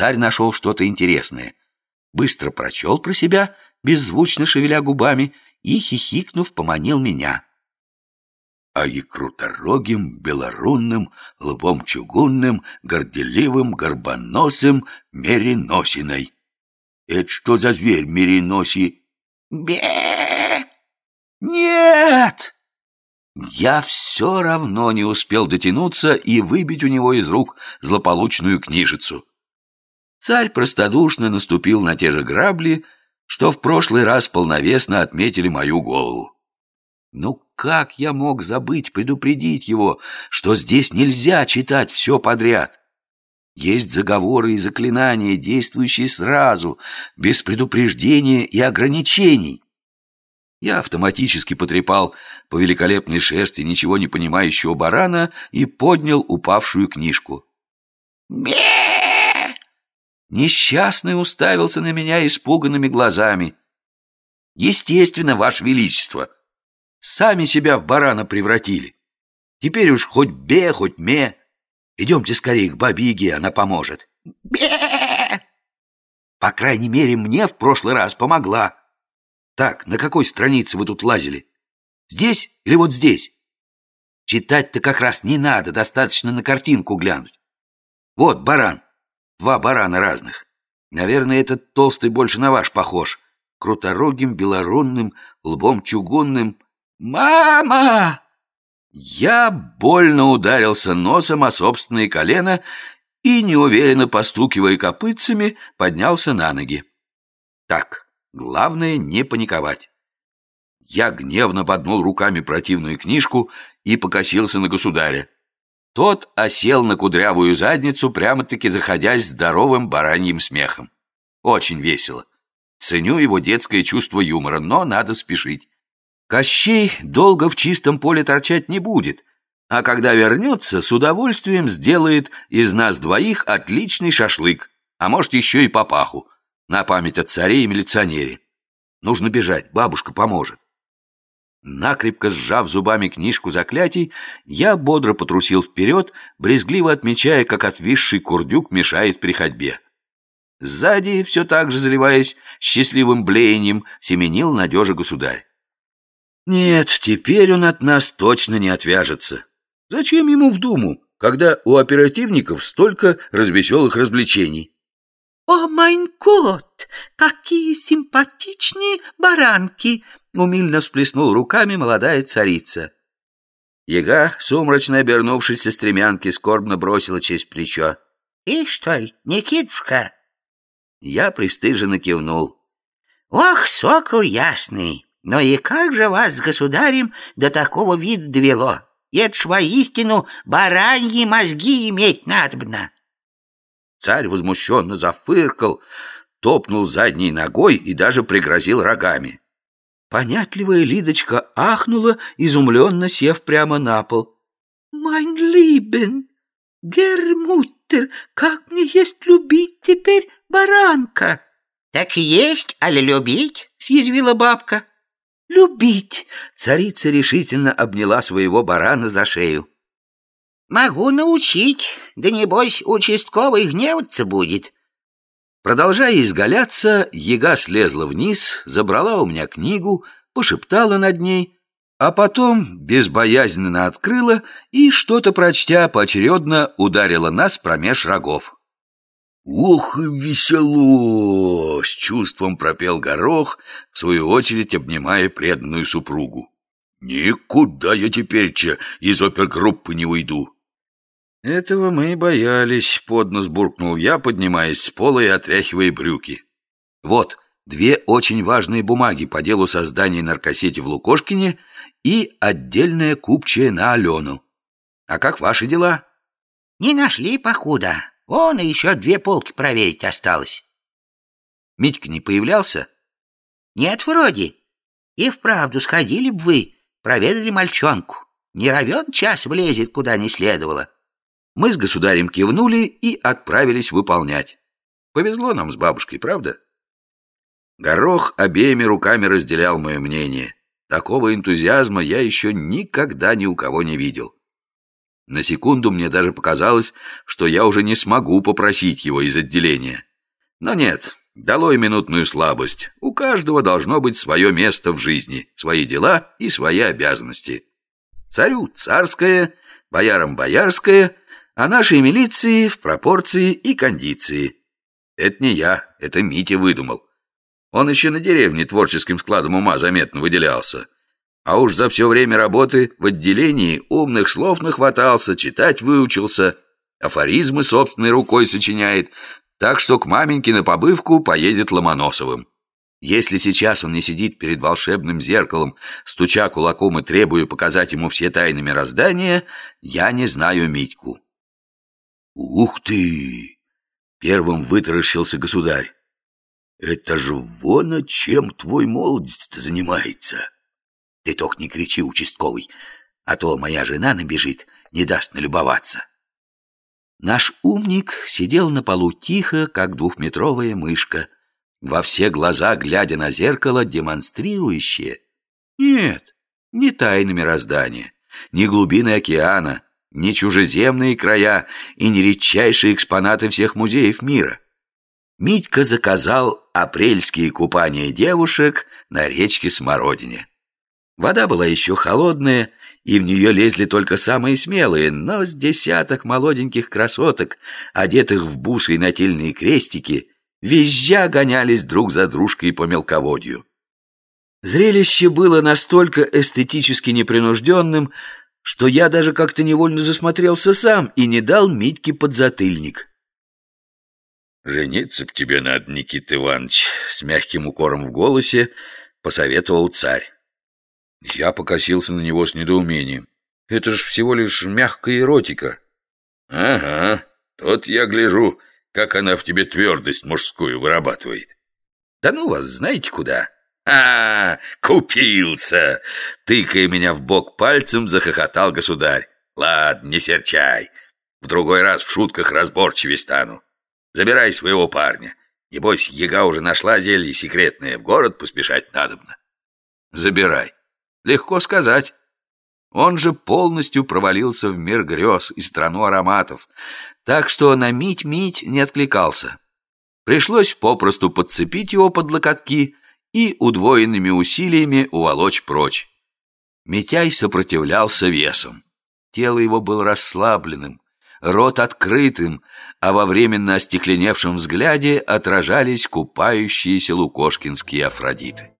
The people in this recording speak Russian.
Царь нашел что-то интересное. Быстро прочел про себя, беззвучно шевеля губами, и, хихикнув, поманил меня. А и круторогим, белорунным, лбом чугунным, горделивым, горбоносым, мериносиной. Это что за зверь мериноси? Бе! Нет! Я все равно не успел дотянуться и выбить у него из рук злополучную книжицу. Царь простодушно наступил на те же грабли, что в прошлый раз полновесно отметили мою голову. Ну как я мог забыть предупредить его, что здесь нельзя читать все подряд? Есть заговоры и заклинания, действующие сразу, без предупреждения и ограничений. Я автоматически потрепал по великолепной шерсти ничего не понимающего барана и поднял упавшую книжку. бе Несчастный уставился на меня испуганными глазами. «Естественно, Ваше Величество! Сами себя в барана превратили. Теперь уж хоть бе, хоть ме. Идемте скорее к бабиге, она поможет». «Бе!» По крайней мере, мне в прошлый раз помогла. Так, на какой странице вы тут лазили? Здесь или вот здесь? Читать-то как раз не надо, достаточно на картинку глянуть. Вот баран. Два барана разных. Наверное, этот толстый больше на ваш похож. Круторогим, белорунным, лбом чугунным. «Мама!» Я больно ударился носом о собственные колено и, неуверенно постукивая копытцами, поднялся на ноги. Так, главное не паниковать. Я гневно поднул руками противную книжку и покосился на государя. Тот осел на кудрявую задницу, прямо-таки заходясь здоровым бараньим смехом. Очень весело. Ценю его детское чувство юмора, но надо спешить. Кощей долго в чистом поле торчать не будет, а когда вернется, с удовольствием сделает из нас двоих отличный шашлык, а может еще и папаху, на память о царе и милиционере. Нужно бежать, бабушка поможет. Накрепко сжав зубами книжку заклятий, я бодро потрусил вперед, брезгливо отмечая, как отвисший курдюк мешает при ходьбе. Сзади, все так же заливаясь счастливым блеянием, семенил надежа государь. Нет, теперь он от нас точно не отвяжется. Зачем ему в Думу, когда у оперативников столько развеселых развлечений? «О, майн кот, какие симпатичные баранки!» Умильно всплеснул руками молодая царица. Яга, сумрачно обернувшись со стремянки, скорбно бросила через плечо. «И что ли, Никитушка?» Я пристыженно кивнул. «Ох, сокол ясный! Но и как же вас с государем до такого вида довело? Это ж воистину бараньи мозги иметь надобно!» Царь возмущенно зафыркал, топнул задней ногой и даже пригрозил рогами. Понятливая Лидочка ахнула, изумленно сев прямо на пол. «Майн либен, гермуттер, как мне есть любить теперь баранка?» «Так есть, али любить?» — съязвила бабка. «Любить!» — царица решительно обняла своего барана за шею. «Могу научить, да небось участковый гневаться будет». Продолжая изгаляться, яга слезла вниз, забрала у меня книгу, пошептала над ней, а потом безбоязненно открыла и, что-то прочтя, поочередно ударила нас промеж рогов. «Ух, весело!» — с чувством пропел горох, в свою очередь обнимая преданную супругу. «Никуда я теперь-че из опергруппы не уйду!» «Этого мы и боялись», — поднос буркнул я, поднимаясь с пола и отряхивая брюки. «Вот, две очень важные бумаги по делу создания наркосети в Лукошкине и отдельная купчая на Алену. А как ваши дела?» «Не нашли, покуда. Вон и еще две полки проверить осталось». «Митька не появлялся?» «Нет, вроде. И вправду сходили бы вы, проведали мальчонку. Не равен час влезет, куда не следовало». Мы с государем кивнули и отправились выполнять. Повезло нам с бабушкой, правда? Горох обеими руками разделял мое мнение. Такого энтузиазма я еще никогда ни у кого не видел. На секунду мне даже показалось, что я уже не смогу попросить его из отделения. Но нет, долой минутную слабость. У каждого должно быть свое место в жизни, свои дела и свои обязанности. Царю царское, боярам боярское, а нашей милиции в пропорции и кондиции. Это не я, это Митя выдумал. Он еще на деревне творческим складом ума заметно выделялся. А уж за все время работы в отделении умных слов нахватался, читать выучился, афоризмы собственной рукой сочиняет, так что к маменьке на побывку поедет Ломоносовым. Если сейчас он не сидит перед волшебным зеркалом, стуча кулаком и требуя показать ему все тайны мироздания, я не знаю Митьку. «Ух ты!» — первым вытаращился государь. «Это же вон чем твой молодец-то занимается!» Ты только не кричи, участковый, а то моя жена набежит, не даст налюбоваться. Наш умник сидел на полу тихо, как двухметровая мышка, во все глаза глядя на зеркало, демонстрирующее. Нет, не тайны мироздания, не глубины океана, не чужеземные края и не редчайшие экспонаты всех музеев мира. Митька заказал апрельские купания девушек на речке Смородине. Вода была еще холодная, и в нее лезли только самые смелые, но с десяток молоденьких красоток, одетых в бусы и нательные крестики, визжа гонялись друг за дружкой по мелководью. Зрелище было настолько эстетически непринужденным, что я даже как-то невольно засмотрелся сам и не дал Митьке подзатыльник. «Жениться б тебе надо, Никита Иванович», — с мягким укором в голосе посоветовал царь. Я покосился на него с недоумением. Это ж всего лишь мягкая эротика. Ага, тот я гляжу, как она в тебе твердость мужскую вырабатывает. Да ну вас, знаете куда? А, купился! Тыкая меня в бок пальцем, захохотал государь. Ладно, не серчай. В другой раз в шутках разборчивее стану. Забирай своего парня. Небось, яга уже нашла зелье секретное, в город поспешать надобно. Забирай. Легко сказать. Он же полностью провалился в мир грез и страну ароматов, так что на мить-мить не откликался. Пришлось попросту подцепить его под локотки и удвоенными усилиями уволочь прочь. Митяй сопротивлялся весом. Тело его было расслабленным, рот открытым, а во временно остекленевшем взгляде отражались купающиеся лукошкинские афродиты.